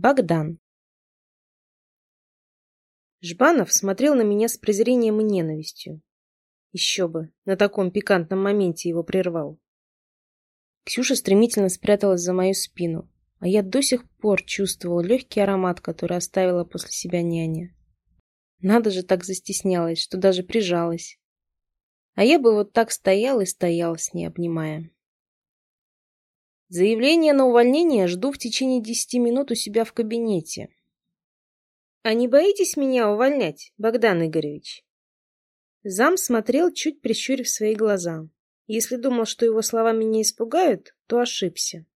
Богдан. Жбанов смотрел на меня с презрением и ненавистью. Еще бы, на таком пикантном моменте его прервал. Ксюша стремительно спряталась за мою спину, а я до сих пор чувствовал легкий аромат, который оставила после себя няня. Надо же так застеснялась, что даже прижалась. А я бы вот так стоял и стоял с ней, обнимая. Заявление на увольнение жду в течение десяти минут у себя в кабинете. А не боитесь меня увольнять, Богдан Игоревич? Зам смотрел, чуть прищурив свои глаза. Если думал, что его слова меня испугают, то ошибся.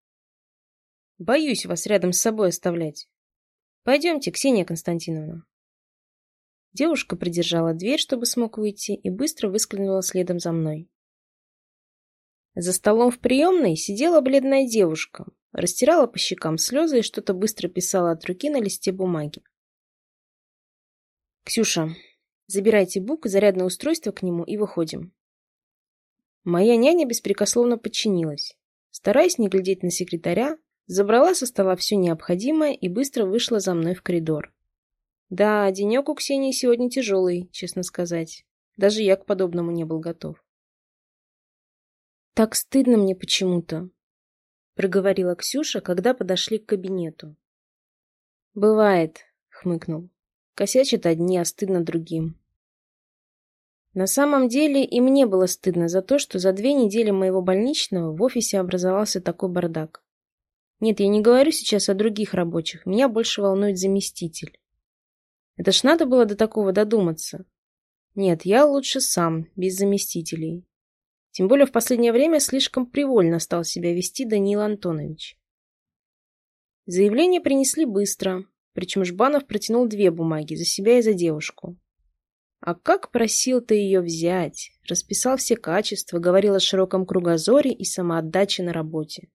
Боюсь вас рядом с собой оставлять. Пойдемте, Ксения Константиновна. Девушка придержала дверь, чтобы смог выйти, и быстро выскользнула следом за мной. За столом в приемной сидела бледная девушка, растирала по щекам слезы и что-то быстро писала от руки на листе бумаги. «Ксюша, забирайте бук, зарядное устройство к нему и выходим». Моя няня беспрекословно подчинилась. Стараясь не глядеть на секретаря, забрала со стола все необходимое и быстро вышла за мной в коридор. Да, денек у Ксении сегодня тяжелый, честно сказать. Даже я к подобному не был готов. «Так стыдно мне почему-то», — проговорила Ксюша, когда подошли к кабинету. «Бывает», — хмыкнул. «Косячат одни, а стыдно другим». На самом деле и мне было стыдно за то, что за две недели моего больничного в офисе образовался такой бардак. Нет, я не говорю сейчас о других рабочих, меня больше волнует заместитель. Это ж надо было до такого додуматься. Нет, я лучше сам, без заместителей. Тем более в последнее время слишком привольно стал себя вести Даниил Антонович. Заявление принесли быстро, причем Жбанов протянул две бумаги, за себя и за девушку. А как просил ты ее взять? Расписал все качества, говорил о широком кругозоре и самоотдаче на работе.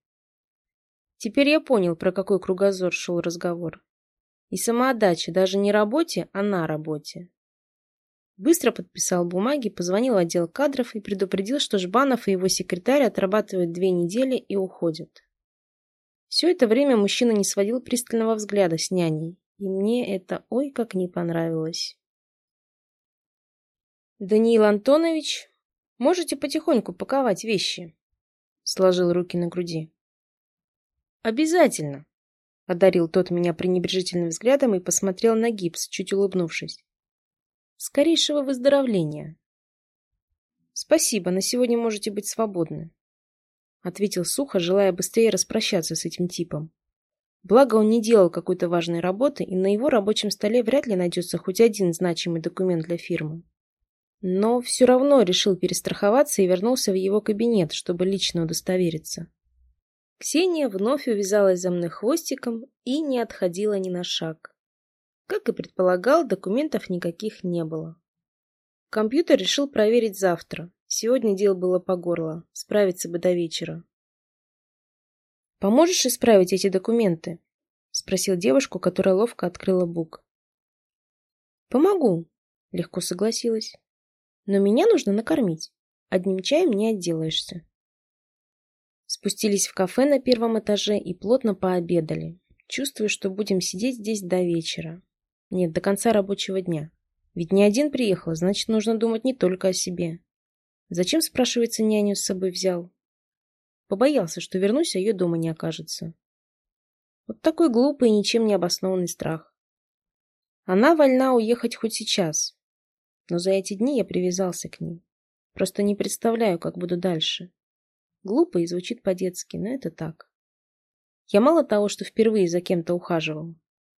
Теперь я понял, про какой кругозор шел разговор. И самоотдача даже не работе, а на работе. Быстро подписал бумаги, позвонил в отдел кадров и предупредил, что Жбанов и его секретарь отрабатывают две недели и уходят. Все это время мужчина не сводил пристального взгляда с няней, и мне это ой как не понравилось. «Даниил Антонович, можете потихоньку паковать вещи?» Сложил руки на груди. «Обязательно!» — одарил тот меня пренебрежительным взглядом и посмотрел на гипс, чуть улыбнувшись. Скорейшего выздоровления. Спасибо, на сегодня можете быть свободны. Ответил сухо, желая быстрее распрощаться с этим типом. Благо он не делал какой-то важной работы, и на его рабочем столе вряд ли найдется хоть один значимый документ для фирмы. Но все равно решил перестраховаться и вернулся в его кабинет, чтобы лично удостовериться. Ксения вновь увязалась за мной хвостиком и не отходила ни на шаг. Как и предполагал, документов никаких не было. Компьютер решил проверить завтра. Сегодня дел было по горло. Справиться бы до вечера. «Поможешь исправить эти документы?» — спросил девушку, которая ловко открыла бук. «Помогу», — легко согласилась. «Но меня нужно накормить. Одним чаем не отделаешься». Спустились в кафе на первом этаже и плотно пообедали. Чувствую, что будем сидеть здесь до вечера. Нет, до конца рабочего дня. Ведь не один приехал, значит, нужно думать не только о себе. Зачем, спрашивается, няню с собой взял? Побоялся, что вернусь, а ее дома не окажется. Вот такой глупый и ничем не обоснованный страх. Она вольна уехать хоть сейчас. Но за эти дни я привязался к ней. Просто не представляю, как буду дальше. Глупо и звучит по-детски, но это так. Я мало того, что впервые за кем-то ухаживал,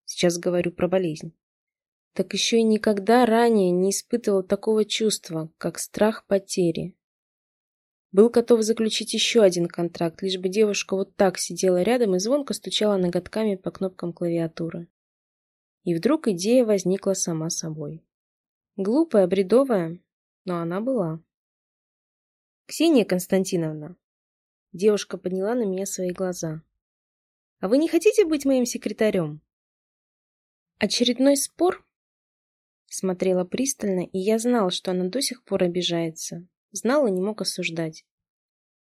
Сейчас говорю про болезнь. Так еще и никогда ранее не испытывал такого чувства, как страх потери. Был готов заключить еще один контракт, лишь бы девушка вот так сидела рядом и звонко стучала ноготками по кнопкам клавиатуры. И вдруг идея возникла сама собой. Глупая, бредовая, но она была. «Ксения Константиновна!» Девушка подняла на меня свои глаза. «А вы не хотите быть моим секретарем?» Очередной спор? Смотрела пристально, и я знал, что она до сих пор обижается. Знал и не мог осуждать.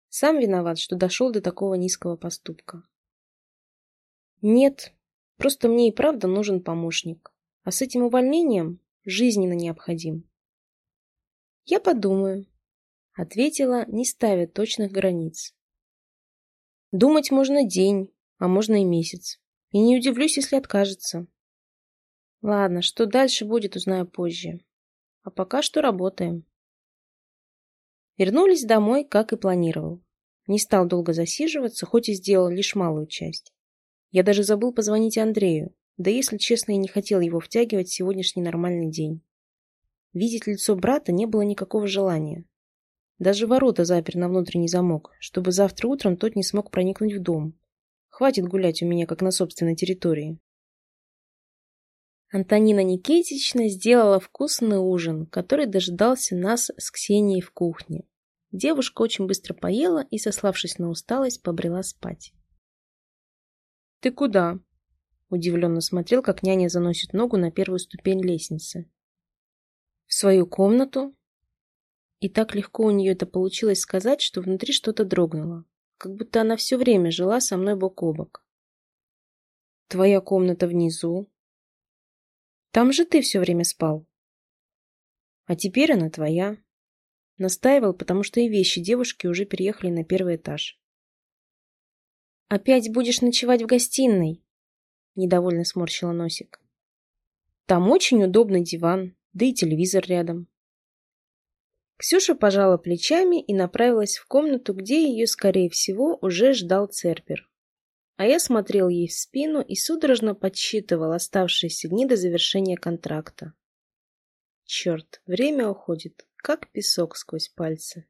Сам виноват, что дошел до такого низкого поступка. Нет, Просто мне и правда нужен помощник. А с этим увольнением жизненно необходим. Я подумаю, ответила, не ставя точных границ. Думать можно день, а можно и месяц. И не удивлюсь, если откажется. Ладно, что дальше будет, узнаю позже. А пока что работаем. Вернулись домой, как и планировал. Не стал долго засиживаться, хоть и сделал лишь малую часть. Я даже забыл позвонить Андрею, да если честно, я не хотел его втягивать в сегодняшний нормальный день. Видеть лицо брата не было никакого желания. Даже ворота запер на внутренний замок, чтобы завтра утром тот не смог проникнуть в дом. Хватит гулять у меня, как на собственной территории. Антонина Никитична сделала вкусный ужин, который дожидался нас с Ксенией в кухне. Девушка очень быстро поела и, сославшись на усталость, побрела спать. «Ты куда?» Удивленно смотрел, как няня заносит ногу на первую ступень лестницы. «В свою комнату?» И так легко у нее это получилось сказать, что внутри что-то дрогнуло, как будто она все время жила со мной бок о бок. «Твоя комната внизу, там же ты все время спал. А теперь она твоя. Настаивал, потому что и вещи девушки уже переехали на первый этаж. «Опять будешь ночевать в гостиной?» Недовольно сморщила носик. «Там очень удобный диван, да и телевизор рядом». Ксюша пожала плечами и направилась в комнату, где ее, скорее всего, уже ждал Цербер. А я смотрел ей в спину и судорожно подсчитывал оставшиеся дни до завершения контракта. Черт, время уходит, как песок сквозь пальцы.